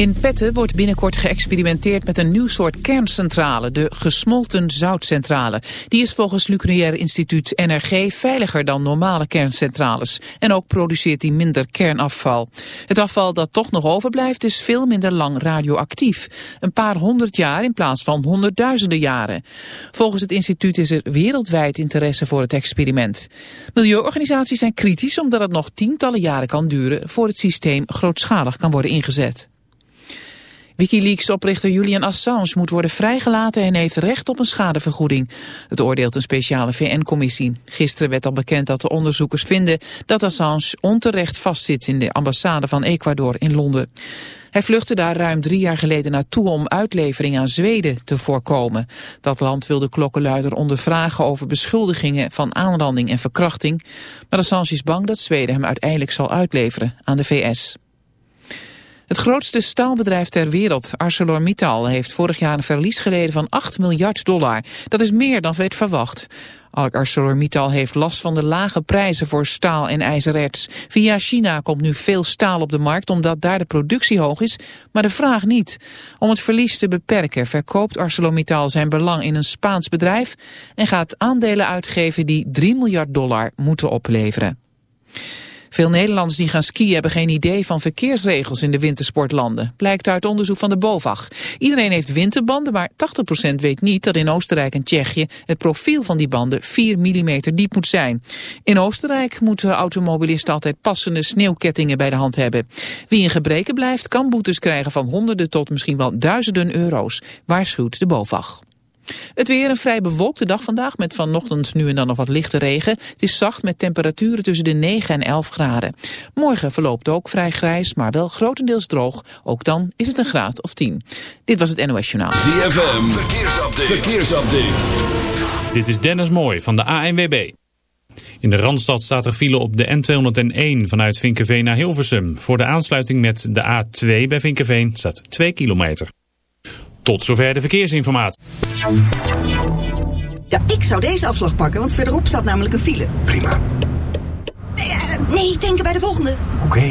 In Petten wordt binnenkort geëxperimenteerd met een nieuw soort kerncentrale, de gesmolten zoutcentrale. Die is volgens Nucleair Instituut NRG veiliger dan normale kerncentrales. En ook produceert die minder kernafval. Het afval dat toch nog overblijft is veel minder lang radioactief. Een paar honderd jaar in plaats van honderdduizenden jaren. Volgens het instituut is er wereldwijd interesse voor het experiment. Milieuorganisaties zijn kritisch omdat het nog tientallen jaren kan duren voor het systeem grootschalig kan worden ingezet. Wikileaks-oprichter Julian Assange moet worden vrijgelaten en heeft recht op een schadevergoeding. Het oordeelt een speciale VN-commissie. Gisteren werd al bekend dat de onderzoekers vinden dat Assange onterecht vastzit in de ambassade van Ecuador in Londen. Hij vluchtte daar ruim drie jaar geleden naartoe om uitlevering aan Zweden te voorkomen. Dat land wil de klokkenluider ondervragen over beschuldigingen van aanranding en verkrachting. Maar Assange is bang dat Zweden hem uiteindelijk zal uitleveren aan de VS. Het grootste staalbedrijf ter wereld, ArcelorMittal, heeft vorig jaar een verlies geleden van 8 miljard dollar. Dat is meer dan werd verwacht. ArcelorMittal heeft last van de lage prijzen voor staal en ijzererts. Via China komt nu veel staal op de markt omdat daar de productie hoog is, maar de vraag niet. Om het verlies te beperken verkoopt ArcelorMittal zijn belang in een Spaans bedrijf en gaat aandelen uitgeven die 3 miljard dollar moeten opleveren. Veel Nederlanders die gaan skiën hebben geen idee van verkeersregels in de wintersportlanden. Blijkt uit onderzoek van de BOVAG. Iedereen heeft winterbanden, maar 80% weet niet dat in Oostenrijk en Tsjechië het profiel van die banden 4 mm diep moet zijn. In Oostenrijk moeten automobilisten altijd passende sneeuwkettingen bij de hand hebben. Wie in gebreken blijft kan boetes krijgen van honderden tot misschien wel duizenden euro's, waarschuwt de BOVAG. Het weer een vrij bewolkte dag vandaag met vanochtend nu en dan nog wat lichte regen. Het is zacht met temperaturen tussen de 9 en 11 graden. Morgen verloopt ook vrij grijs, maar wel grotendeels droog. Ook dan is het een graad of 10. Dit was het NOS Journaal. ZFM, verkeersupdate. verkeersupdate. Dit is Dennis Mooij van de ANWB. In de Randstad staat er file op de N201 vanuit Vinkenveen naar Hilversum. Voor de aansluiting met de A2 bij Vinkenveen staat 2 kilometer. Tot zover de verkeersinformatie. Ja, ik zou deze afslag pakken, want verderop staat namelijk een file. Prima. Nee, uh, nee denken bij de volgende. Oké.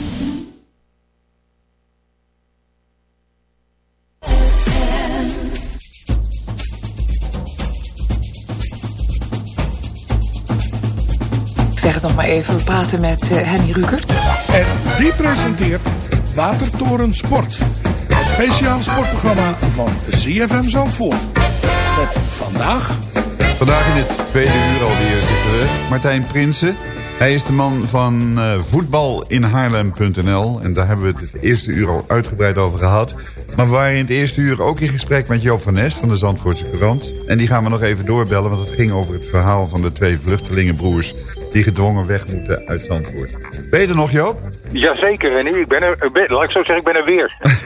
Nog maar even, we praten met eh, Henny Rukert. En die presenteert Watertoren Sport. Het speciale sportprogramma van ZFM Zandvoort. Met vandaag... Vandaag in dit tweede uur alweer zitten we Martijn Prinsen. Hij is de man van eh, voetbalinhaarlem.nl. En daar hebben we het eerste uur al uitgebreid over gehad. Maar we waren in het eerste uur ook in gesprek met Joop van Nest van de Zandvoortse Courant. En die gaan we nog even doorbellen, want het ging over het verhaal van de twee vluchtelingenbroers... die gedwongen weg moeten uit Zandvoort. Ben je er nog, Joop? Jazeker, René. Ik ben er, ben, laat ik zo zeggen, ik ben er weer.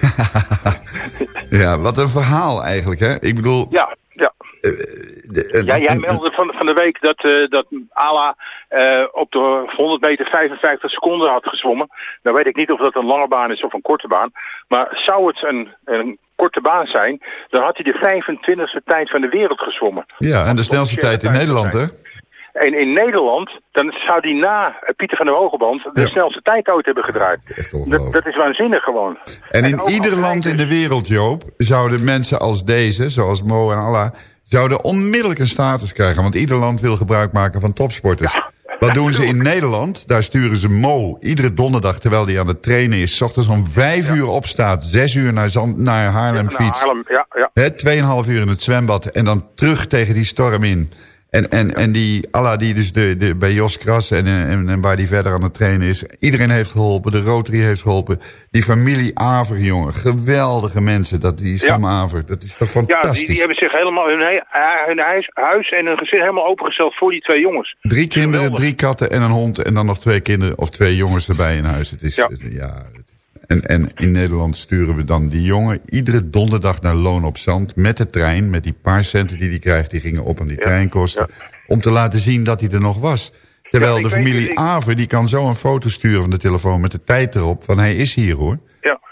Ja, wat een verhaal eigenlijk, hè? Ik bedoel... ja, ja. De- Ja, jij meldde van, van de week dat, eh dat Ala eh, op de 100 meter 55 seconden had gezwommen. Nou weet ik niet of dat een lange baan is of een korte baan. Maar zou het een, een korte baan zijn, dan had hij de 25e tijd van de wereld gezwommen. Ja, en de snelste tijd in Nederland, hè? En in Nederland, dan zou hij na eh, Pieter van der Hogeband de Ja. snelste tijd ooit hebben gedraaid. Dat, dat is waanzinnig gewoon. En in ieder land in de wereld, Joop, zouden mensen als deze, zoals Mo en Allah, zouden onmiddellijk een status krijgen. Want ieder land wil gebruik maken van topsporters. Wat doen ze in Nederland? Daar sturen ze Mo iedere donderdag, terwijl hij aan het trainen is, 's ochtends om vijf uur opstaat, zes uur naar, Zand, naar Haarlem Naar fietst. Haarlem, ja, ja. Tweeënhalf uur in het zwembad en dan terug tegen die storm in. En, en, en die Allah die dus de, de, bij Jos Kras en, eh, en, en waar die verder aan het trainen is. Iedereen heeft geholpen, de Rotary heeft geholpen. Die familie Aver, jongen. Geweldige mensen, dat, die Sam Aver. Dat is toch Ja, fantastisch. die, die hebben zich helemaal hun, he- eh, hun huis, huis en hun gezin helemaal opengesteld voor die twee jongens. Drie kinderen, drie katten en een hond. En dan nog twee kinderen of twee jongens erbij in huis. Het is, ja. ja het is- en, en in Nederland sturen we dan die jongen iedere donderdag naar Loon op Zand. Met de trein, met die paar centen die hij krijgt. Die gingen op aan die treinkosten. Om te laten zien dat hij er nog was. Terwijl de familie Aver, die kan zo een foto sturen van de telefoon met de tijd erop. Van hij is hier hoor.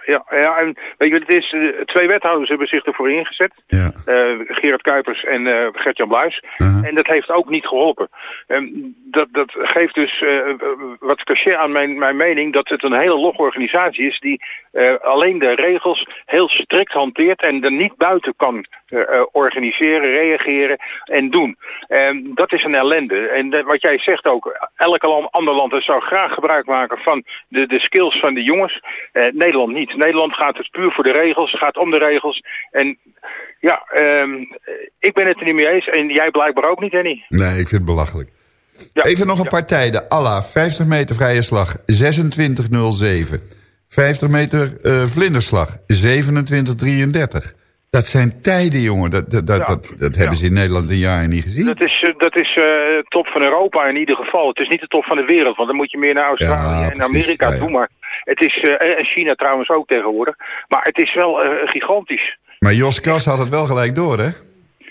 Ja, ja, en weet je het is? Eh, twee wethouders hebben zich ervoor ingezet. Ja. Eh, Gerard Kuipers en eh Gert-Jan Bluis. Uh-huh. En dat heeft ook niet geholpen. Ehm, dat, dat geeft dus wat cachet aan mijn, mijn mening dat het een hele log organisatie is die alleen de regels heel strikt hanteert en er niet buiten kan organiseren, reageren en doen. Ehm, dat is een ellende. En wat jij zegt ook, land, ander land zou graag gebruik maken van de, de skills van de jongens. Nederland niet. Nederland gaat het puur voor de regels, gaat om de regels. En ja, ehm, ik ben het er niet mee eens. En jij blijkbaar ook niet, Henny. Nee, ik vind het belachelijk. Even nog een paar tijden. Allah, 50 meter vrije slag, 26.07. 50 meter eh, vlinderslag, 27.33. Dat zijn tijden, jongen. Dat, dat, dat, dat, dat hebben ze in Nederland een jaar niet gezien. Dat is, eh, dat is eh, top van Europa in ieder geval. Het is niet de top van de wereld, want dan moet je meer naar Australië en precies. Amerika toe. Maar het is, eh, en China trouwens ook tegenwoordig. Maar het is wel eh, gigantisch. Maar Jos Kras had het wel gelijk door, hè?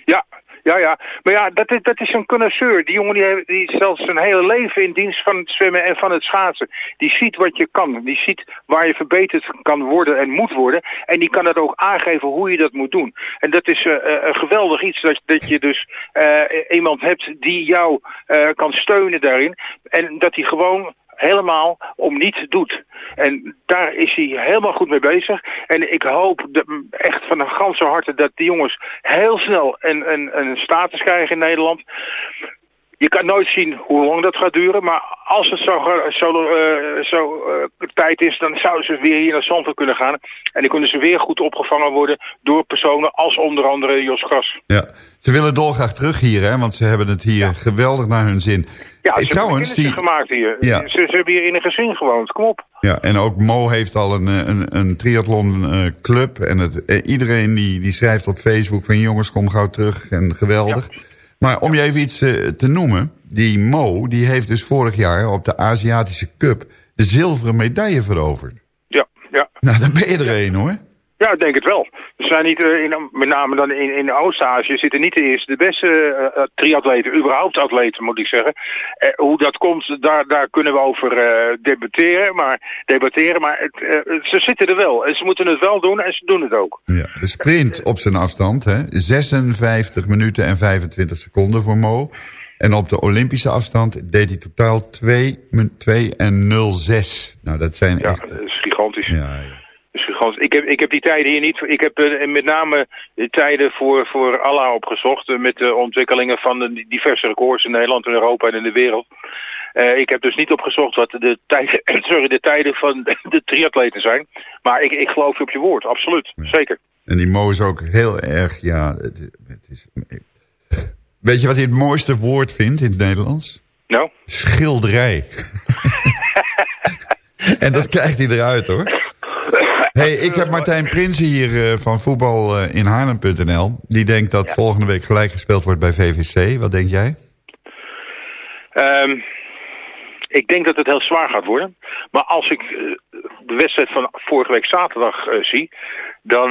Ja, ja, ja. Maar ja, dat is, dat is een connoisseur. Die jongen die, heeft, die stelt zijn hele leven in dienst van het zwemmen en van het schaatsen. Die ziet wat je kan. Die ziet waar je verbeterd kan worden en moet worden. En die kan het ook aangeven hoe je dat moet doen. En dat is eh, een geweldig iets. Dat, dat je dus eh, iemand hebt die jou kan steunen daarin. En dat hij gewoon helemaal om niets doet. En daar is hij helemaal goed mee bezig. En ik hoop echt van een ganse harte dat die jongens heel snel een, een, een status krijgen in Nederland. Je kan nooit zien hoe lang dat gaat duren, maar als het zo, zo, eh, zo eh, tijd is, dan zouden ze weer hier naar Zandvoort kunnen gaan. En dan kunnen ze weer goed opgevangen worden door personen als onder andere Jos Gras. Ja. Ze willen dolgraag terug hier, hè? Want ze hebben het hier geweldig naar hun zin. Ja, ze trouwens, hebben die, gemaakt hier. Ja. Ze, ze hebben hier in een gezin gewoond, kom op. ja, en ook Mo heeft al een, eh, een, een triathlon eh, club. En het, eh, iedereen die, die schrijft op Facebook van jongens, kom gauw terug. En geweldig. Maar om je even iets te noemen. Die Mo, die heeft dus vorig jaar op de Aziatische Cup de zilveren medaille veroverd. Ja, ja. Nou, dan ben je er één hoor. Ja, ik denk het wel. Er zijn niet, eh, in, met name dan in, in Oost-Azië, zitten niet de eerste de beste eh, triatleten, überhaupt atleten moet ik zeggen. Hoe dat komt, daar, daar kunnen we over debatteren, maar, debatteren, maar het, ze zitten er wel. En ze moeten het wel doen en ze doen het ook. Ja, de sprint op zijn afstand, hè, 56 minuten en 25 seconden voor Mo. En op de Olympische afstand deed hij totaal 2, 2 en 06. Nou, dat zijn Ja, echt... dat is gigantisch. Ja, ja. Gigantisch. Ik heb, ik heb die tijden hier niet. Ik heb eh, met name de tijden voor, voor Allah opgezocht. eh, met de ontwikkelingen van de diverse records in Nederland, in Europa en in de wereld. Eh, ik heb dus niet opgezocht wat de tijden, sorry, de tijden van de triatleten zijn. Maar ik, ik geloof je op je woord, absoluut. Zeker. En die Mo is ook heel erg, ja... Het, het is, weet je wat hij het mooiste woord vindt in het Nederlands? Nou? Schilderij. en dat krijgt hij eruit, hoor. Hey, ik heb Martijn Prinsen hier eh, van voetbal eh, in Haarlem.nl. Die denkt dat volgende week gelijk gespeeld wordt bij VVC. Wat denk jij? Ehm, ik denk dat het heel zwaar gaat worden. Maar als ik eh, de wedstrijd van vorige week zaterdag zie, dan,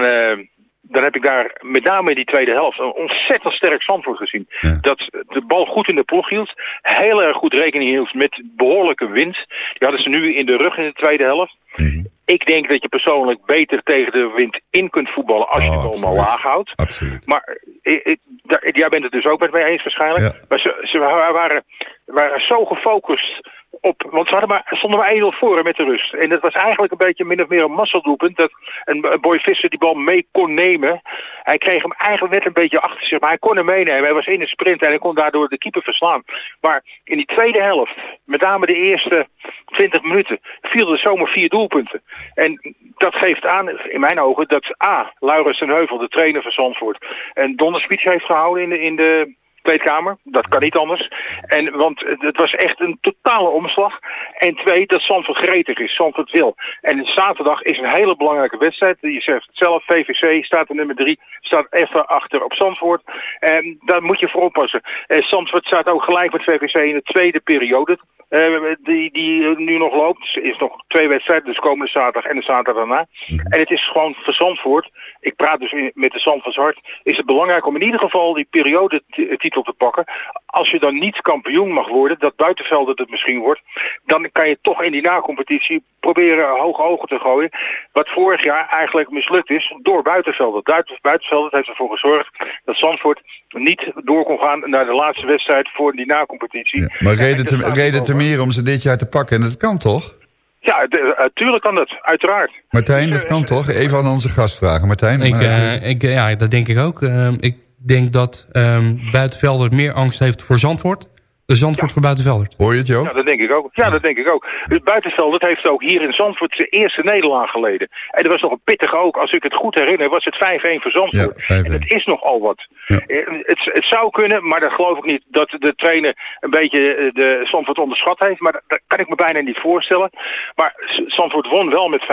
dan heb ik daar met name in die tweede helft een ontzettend sterk Zandvoort gezien. Dat de bal goed in de ploeg hield, heel erg goed rekening hield met behoorlijke wind. Die hadden ze nu in de rug in de tweede helft. Ik Ik denk dat je persoonlijk beter tegen de wind in kunt voetballen als je Oh, de bal maar laag houdt. Absoluut. Maar ik, ik- daar- jij bent het dus ook met mij eens waarschijnlijk. Ja. Maar ze, ze waren, waren zo gefocust op... Want ze maar, stonden maar 1-0 voor met de rust. En dat was eigenlijk een beetje min of meer een masseldoelpunt. Dat een, Boy Visser die bal mee kon nemen. Hij kreeg hem eigenlijk net een beetje achter zich. Maar hij kon hem meenemen. Hij was in een sprint en hij kon daardoor de keeper verslaan. Maar in die tweede helft, met name de eerste 20 minuten, vielen er zomaar vier doelpunten. En dat geeft aan, in mijn ogen, dat A. Laurens ten Heuvel, de trainer van Zandvoort, een donderspeech heeft gehouden in de, in de kleedkamer. Dat kan niet anders. En, want het was echt een totale omslag. En twee, dat Zandvoort gretig is. Zandvoort wil. En zaterdag is een hele belangrijke wedstrijd. Je zegt het zelf, VVC staat er nummer drie. Staat even achter op Zandvoort. En daar moet je voor oppassen. En Zandvoort staat ook gelijk met VVC in de tweede periode. Eh, die, die nu nog loopt. Is nog twee wedstrijden, dus komende zaterdag en de zaterdag daarna. En het is gewoon voor Zandvoort. Ik praat dus in- met de Zandvoorts hart. Is het belangrijk om in ieder geval die periodetitel te pakken. Als je dan niet kampioen mag worden, dat buitenvelden het misschien wordt. Dan kan je toch in die na-competitie proberen hoge ogen te gooien. Wat vorig jaar eigenlijk mislukt is door buitenvelden. Duit- Buitenvelden heeft ervoor gezorgd dat Zandvoort niet door kon gaan naar de laatste wedstrijd voor die na-competitie. Maar En reden te, reden te meer om ze dit jaar te pakken. En dat kan toch? Ja, de- eh, tuurlijk kan dat, uiteraard. Martijn, dat kan toch? Even aan onze gast vragen. Martijn? Ik, maar- eh, ik, eh, ja, dat denk ik ook. Ehm, ik denk dat ehm Buitenvelder meer angst heeft voor Zandvoort. De Zandvoort voor Buitenvelder. Hoor je het, Joop? Ja, dat denk ik ook. Ja, dat denk ik ook. Het buitenveld dat heeft ook hier in Zandvoort zijn eerste nederlaag geleden. En er was nog een pittige ook. Als ik het goed herinner, was het 5-1 voor Zandvoort. Ja, 5-1. en het is nogal wat. Ja. Eh, Het, het zou kunnen, maar dat geloof ik niet. Dat de trainer een beetje eh, de Zandvoort onderschat heeft. Maar dat, dat kan ik me bijna niet voorstellen. Maar Zandvoort won wel met 5-1.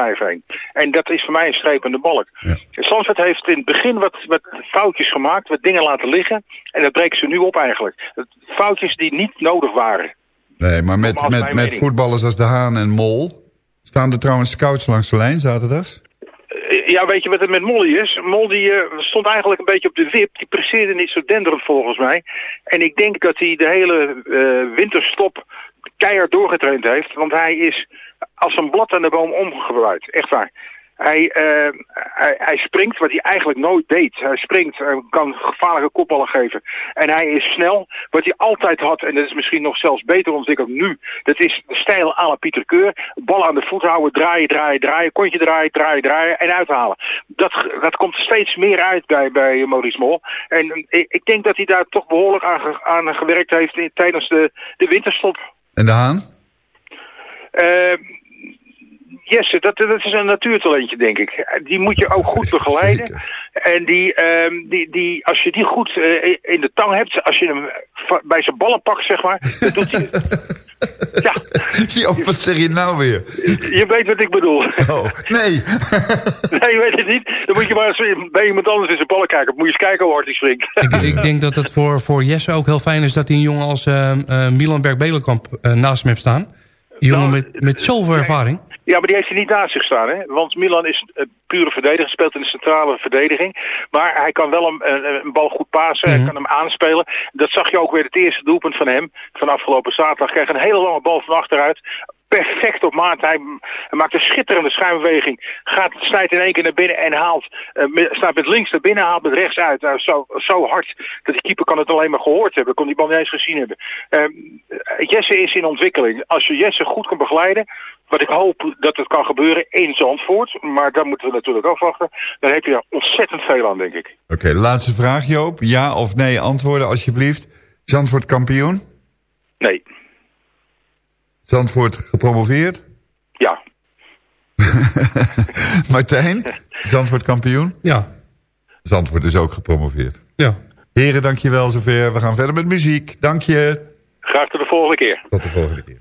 En dat is voor mij een streep in de balk. Ja. Zandvoort heeft in het begin wat, wat foutjes gemaakt. Wat dingen laten liggen. En dat breken ze nu op eigenlijk. Foutjes die niet nodig waren. Nee, maar met, met, met voetballers als De Haan en Mol... staan er trouwens scouts langs de lijn zaterdags? Eh, Ja, weet je wat het met Molly is? Molly die, eh, stond eigenlijk een beetje op de wip. Die presteerde niet zo denderend volgens mij. En ik denk dat hij de hele eh, winterstop keihard doorgetraind heeft. Want hij is als een blad aan de boom omgewaaid. Echt waar. Hij, eh, hij, hij springt, wat hij eigenlijk nooit deed. Hij springt, en kan gevaarlijke kopballen geven. En hij is snel, wat hij altijd had. En dat is misschien nog zelfs beter ontwikkeld nu. Dat is de stijl à la Pieter Keur. Bal aan de voet houden, draaien, draaien, draaien. Kontje draaien, draaien, draaien en uithalen. Dat, dat komt steeds meer uit bij, bij Maurice Mol. En ik, ik denk dat hij daar toch behoorlijk aan, aan gewerkt heeft in- tijdens de, de winterstop. En De Haan? Eh, Jesse, dat, dat is een natuurtalentje, denk ik. Die moet je ook goed begeleiden. Zeker. En die, ehm, die, die, als je die goed eh, in de tang hebt, als je hem bij zijn ballen pakt, zeg maar, dan doet hij... ja, wat zeg je nou weer? je weet wat ik bedoel. Oh, nee. nee, je weet het niet. Dan moet je maar eens bij iemand anders in zijn ballen kijken. Moet je eens kijken hoe hard hij springt. Ik, ik denk dat het voor, voor Jesse ook heel fijn is dat hij een jongen als eh, Milan Berg-Belenkamp eh, naast hem heeft staan. Een jongen Nou, met, met zoveel ervaring. Ja, maar die heeft hij niet naast zich staan, hè? Want Milan is een pure verdediger, speelt in de centrale verdediging. Maar hij kan wel een, een, een bal goed pasen, hij kan hem aanspelen. Dat zag je ook weer het eerste doelpunt van hem, van afgelopen zaterdag. Kreeg een hele lange bal van achteruit. Perfect op maat. Hij, maakt een schitterende schuimbeweging. Gaat, snijdt in één keer naar binnen en haalt. eh, met- staat met links naar binnen, haalt met rechts uit. Nou, zo, zo hard dat de keeper kan het alleen maar gehoord hebben. Kon die bal niet eens gezien hebben. Ehm, Jesse is in ontwikkeling. Als je Jesse goed kan begeleiden, wat ik hoop dat het kan gebeuren in Zandvoort, maar daar moeten we natuurlijk afwachten. Dan heb je er ontzettend veel aan, denk ik. Oké, laatste vraag, Joop. Ja of nee antwoorden, alsjeblieft. Zandvoort kampioen? Nee. Zandvoort gepromoveerd? Ja. Martijn? Zandvoort kampioen? Ja. Zandvoort is ook gepromoveerd. Ja. Heren, dankjewel zover. We gaan verder met muziek. Dank je. Graag tot de volgende keer. Tot de volgende keer.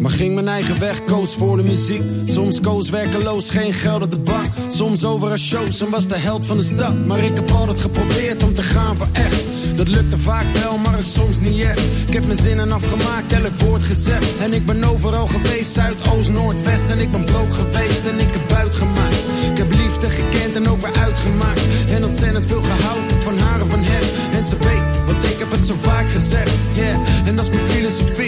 Maar ging mijn eigen weg, koos voor de muziek. Soms koos werkeloos, geen geld op de bank. Soms over een shows en was de held van de stad. Maar ik heb altijd geprobeerd om te gaan voor echt. Dat lukte vaak wel, maar soms niet echt. Ik heb mijn zinnen afgemaakt, elk woord gezegd. En ik ben overal geweest, Zuid, Oost, Noord, West. En ik ben brood geweest en ik heb buit gemaakt. Ik heb liefde gekend en ook weer uitgemaakt. En ontzettend veel gehouden van haar en van hem. En ze weet, want ik heb het zo vaak gezegd. Yeah, en dat is mijn filosofie,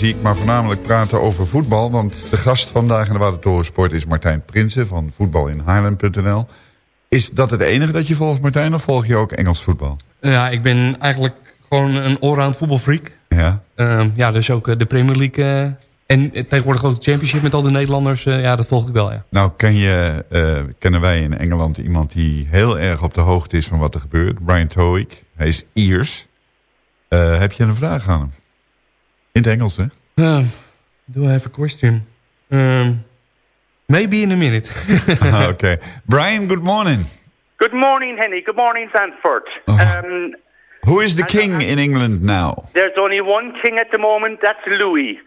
muziek, maar voornamelijk praten over voetbal. Want de gast vandaag in de Watertorensport is Martijn Prinsen van voetbalinhaarlem.nl. Is dat het enige dat je volgt, Martijn, of volg je ook Engels voetbal? Ja, ik ben eigenlijk gewoon een allround voetbalfreak. Ja. Ehm, ja, dus ook eh, de Premier League eh, en tegenwoordig ook de Championship met al de Nederlanders. eh, ja, dat volg ik wel, ja. Nou, ken je, kennen wij in Engeland iemand die heel erg op de hoogte is van wat er gebeurt? Brian Towick. Hij is Iers. Heb je een vraag aan hem? In het Engels, hè? Um, do I have a question? Um, maybe in a minute. Ah, Oké. Brian, good morning. Good morning, Henny. Good morning, Sanford. Um, Who is the king in England now? there's only one king at the moment, that's Louis.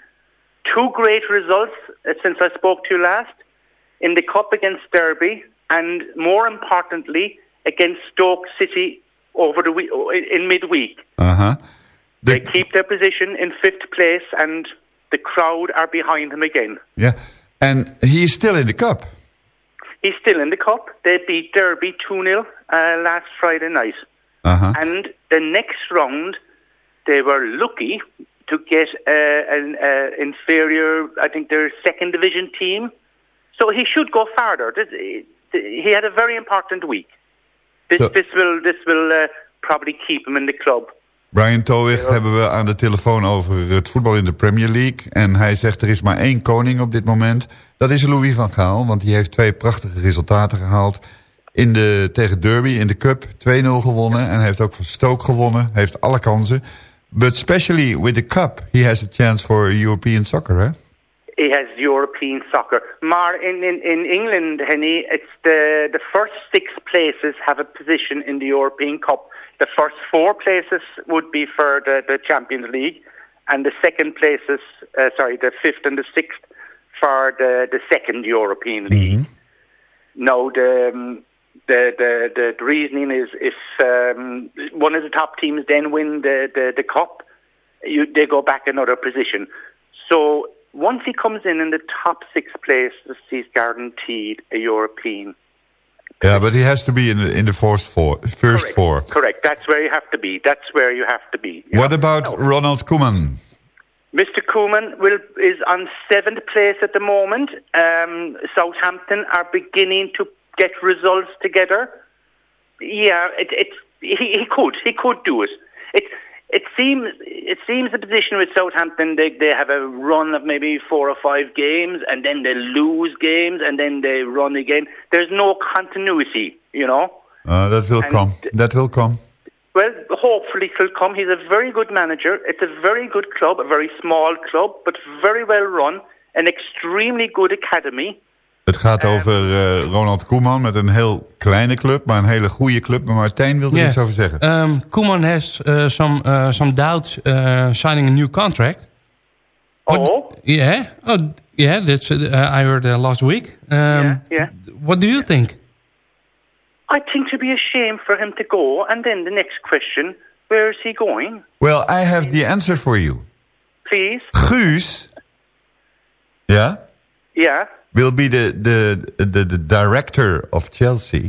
Two great results uh, since I spoke to you last in the Cup against Derby, and more importantly, against Stoke City over the week, in midweek. Uh-huh. They keep their position in fifth place, and the crowd are behind him again. Yeah. And he is still in the cup. He's still in the cup. They beat Derby 2 0 uh, last Friday night. Uh-huh. And the next round, they were lucky to get uh, an uh, inferior, I think their second division team. So he should go farther. He had a very important week. This, So- this will, this will uh, probably keep him in the club. Brian Towig hebben we aan de telefoon over het voetbal in de Premier League. En hij zegt er is maar één koning op dit moment. Dat is Louis van Gaal, want die heeft twee prachtige resultaten gehaald. In de, tegen Derby in de Cup 2-0 gewonnen. En hij heeft ook van Stoke gewonnen. Heeft alle kansen. But especially with the Cup, he has a chance for European soccer, hè? He has European soccer. Maar in, in, in England, Henny, it's the, the first six places have a position in the European Cup. The first four places would be for the, the Champions League, and the second places, uh, sorry, the fifth and the sixth for the, the second European League. Now, the, um, the, the, the, the reasoning is if um, one of the top teams then win the, the, the cup, you, they go back another position. So once he comes in in the top six places, he's guaranteed a European. Yeah, but he has to be in the, in the first four. First Correct. four. Correct. That's where you have to be. That's where you have to be. What about Ronald Koeman? Mr. Koeman will, is on seventh place at the moment. Um, Southampton are beginning to get results together. Yeah, it, it, he, he could. He could do it. It, it seems it seems the position with Southampton they they have a run of maybe four or five games and then they lose games and then they run again. There's no continuity, you know. Uh, that will And- come. That will come. Well, hopefully he'll come. He's a very good manager. It's a very good club, a very small club, but very well run. An extremely good academy. Het gaat over eh, Ronald Koeman met een heel kleine club, maar een hele goede club. Maar Martijn wil er Yeah. iets over zeggen. Um, Koeman has uh, some uh, some doubts uh, signing a new contract. oh, Yeah, oh, yeah. That's uh, I heard uh, last week. Um, yeah. What do you think? I think to be a shame for him to go. And then the next question: Where is he going? Well, I have the answer for you. Please. Guus, yeah, Yeah. Will be the, the, the, the director of Chelsea.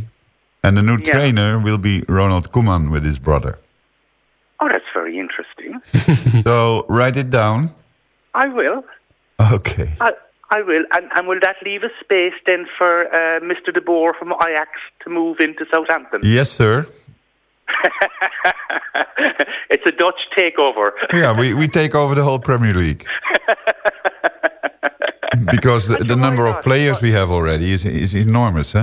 And the new Yeah. trainer will be Ronald Koeman with his brother. Oh, that's very interesting. so write it down. I will. Okay. I, I will. And, and will that leave a space then for uh, Mr. De Boer from Ajax to move into Southampton? Yes, sir. it's a Dutch takeover. Yeah, we, we take over the whole Premier League. because the, the number of players we have already is, is enormous, hè?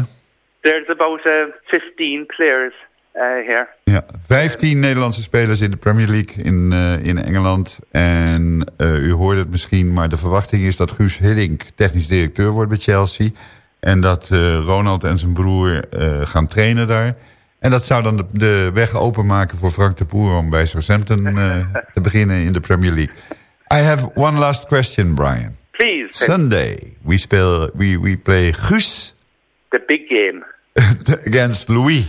There's about uh, 15 players uh, here. Ja, 15 Nederlandse spelers in de Premier League in, eh, in Engeland. En eh, u hoort het misschien, maar de verwachting is dat Guus Hiddink technisch directeur wordt bij Chelsea. En dat Ronald en zijn broer gaan trainen daar. En dat zou dan de, de weg openmaken voor Frank de Boer om bij Southampton te beginnen in de Premier League. I have one last question, Brian. Please. Sunday, we, speel, we, we play Guus The big game. against Louis.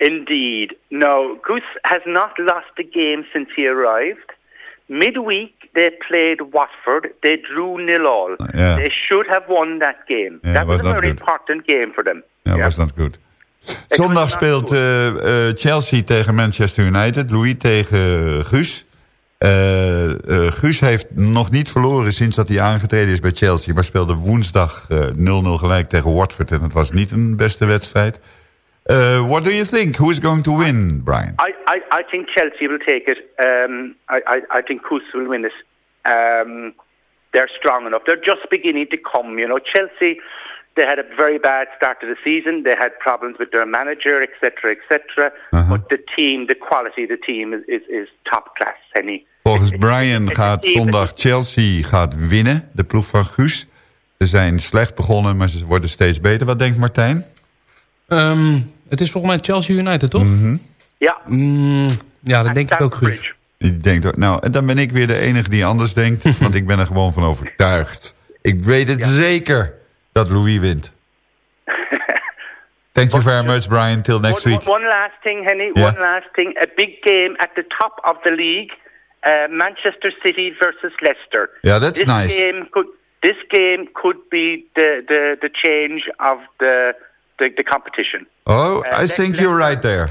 Indeed. No, Goose has not lost a game since he arrived. Midweek, they played Watford. They drew nil all. Yeah. They should have won that game. Yeah, that was, was a very good. important game for them. Ja, was not good. Zondag speelt eh, eh, Chelsea tegen Manchester United. Louis tegen Guus. Eh, eh, Guus heeft nog niet verloren sinds dat hij aangetreden is bij Chelsea. Maar speelde woensdag eh, 0-0 gelijk tegen Watford. En het was niet een beste wedstrijd. Eh, what do you think? Who is going to win, Brian? I, I, I think Chelsea will take it. Um, I, I, I think Goose will win it. Um, they're strong enough. They're just beginning to come. You know, Chelsea. They had a very bad start to the season. They had problems with their manager, etc., etc. But the team, the quality of the team is, is, is top class. Henny. Volgens Brian gaat zondag Chelsea gaat winnen. De ploeg van Guus. Ze zijn slecht begonnen, maar ze worden steeds beter. Wat denkt Martijn? Ehm, het is volgens mij Chelsea United, toch? Mhm. Ja. Mm, ja, dat denk ik ook, Guus. Ik denk dat, nou, en dan ben ik weer de enige die anders denkt. want ik ben er gewoon van overtuigd. Ik weet het zeker dat Louis wint. Thank you very much, Brian. Till next one, week. One last thing, Henny. Yeah. One last thing. A big game at the top of the league. Uh, Manchester City versus Leicester. Yeah, that's this nice. Game could, this game could be the, the, the change of the, the, the competition. Oh, Uh, I Le- think you're right there.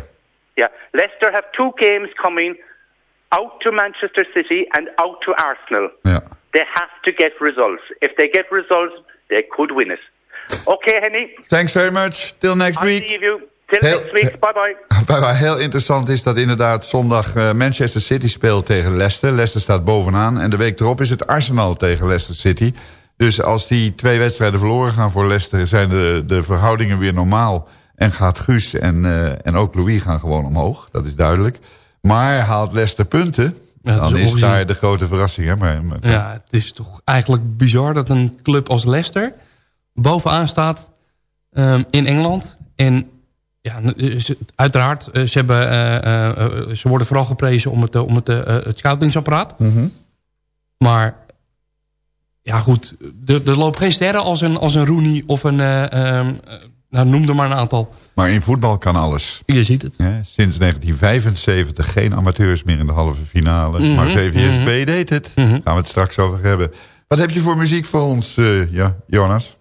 Yeah, Leicester have two games coming out to Manchester City and out to Arsenal. Yeah. They have to get results. If they get results, they could win it. Okay, Henny. Thanks very much. Till next I'll week. see you. Till Heel- next week. Bye bye. Wat wel heel interessant is dat inderdaad zondag eh, Manchester City speelt tegen Leicester. Leicester staat bovenaan. En de week erop is het Arsenal tegen Leicester City. Dus als die twee wedstrijden verloren gaan voor Leicester... zijn de, de verhoudingen weer normaal. En gaat Guus en, eh, en ook Louis gaan gewoon omhoog. Dat is duidelijk. Maar haalt Leicester punten... Ja, dat dan is is daar de grote verrassing. Hè? Maar, maar- Ja, het is toch eigenlijk bizar dat een club als Leicester bovenaan staat ehm, in Engeland. En ja, ze- uiteraard, eh, ze, hebben, eh, eh, eh, ze worden vooral geprezen om het, eh, om het, eh, het scoutingsapparaat. Mhm. Maar ja goed, er, er lopen geen sterren als een, als een Rooney of een, eh, ehm, eh, Nou, noem er maar een aantal. Maar in voetbal kan alles. Je ziet het. Ja, sinds 1975 geen amateurs meer in de halve finale. Mhm, maar VVSB mhm. deed het. Mhm. Gaan we het straks over hebben. Wat heb je voor muziek voor ons, eh, ja, Jonas?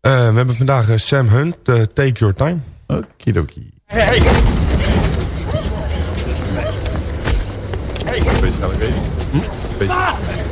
Eh, we hebben vandaag eh, Sam Hunt, Take Your Time. Okidoki. Hey, Speciale reden. Speciale-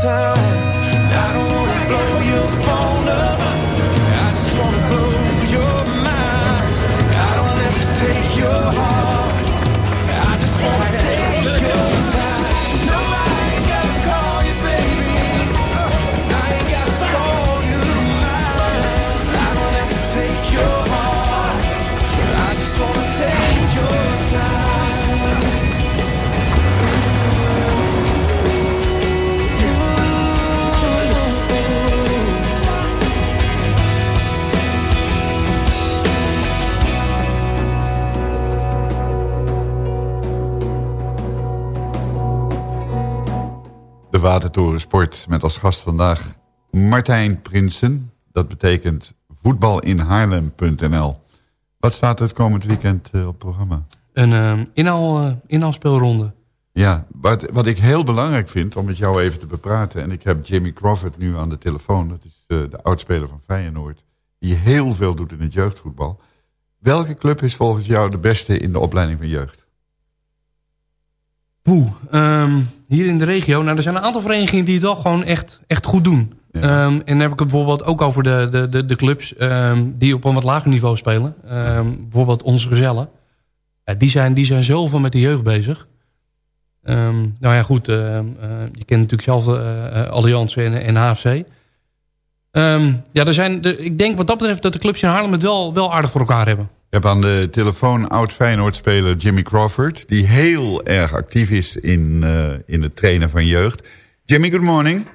Time. I don't wanna blow your phone up. De Watertoren Sport met als gast vandaag Martijn Prinsen. Dat betekent voetbalinhaarlem.nl. Wat staat het komend weekend eh, op het programma? Een ehm, inhaal, eh, inhaalspeelronde. Ja, wat, wat ik heel belangrijk vind om met jou even te bepraten... en ik heb Jimmy Crawford nu aan de telefoon... dat is de oudspeler van Feyenoord... die heel veel doet in het jeugdvoetbal. Welke club is volgens jou de beste in de opleiding van jeugd? Poeh, ehm, hier in de regio, nou er zijn een aantal verenigingen die het wel gewoon echt, echt goed doen. Ehm, en dan heb ik het bijvoorbeeld ook over de, de, de, de clubs ehm, die op een wat lager niveau spelen. Ehm, bijvoorbeeld onze gezellen. Ja, die, zijn, die zijn zoveel met de jeugd bezig. Nou ja, goed, eh, je kent natuurlijk zelf eh, eh, Allianz en, en HFC. Ja, er zijn, de, ik denk wat dat betreft dat de clubs in Haarlem het wel, wel aardig voor elkaar hebben. Ik heb aan de telefoon oud-Feyenoord-speler Jimmy Crawford... die heel erg actief is in, eh, in het trainen van jeugd. Jimmy, good morning.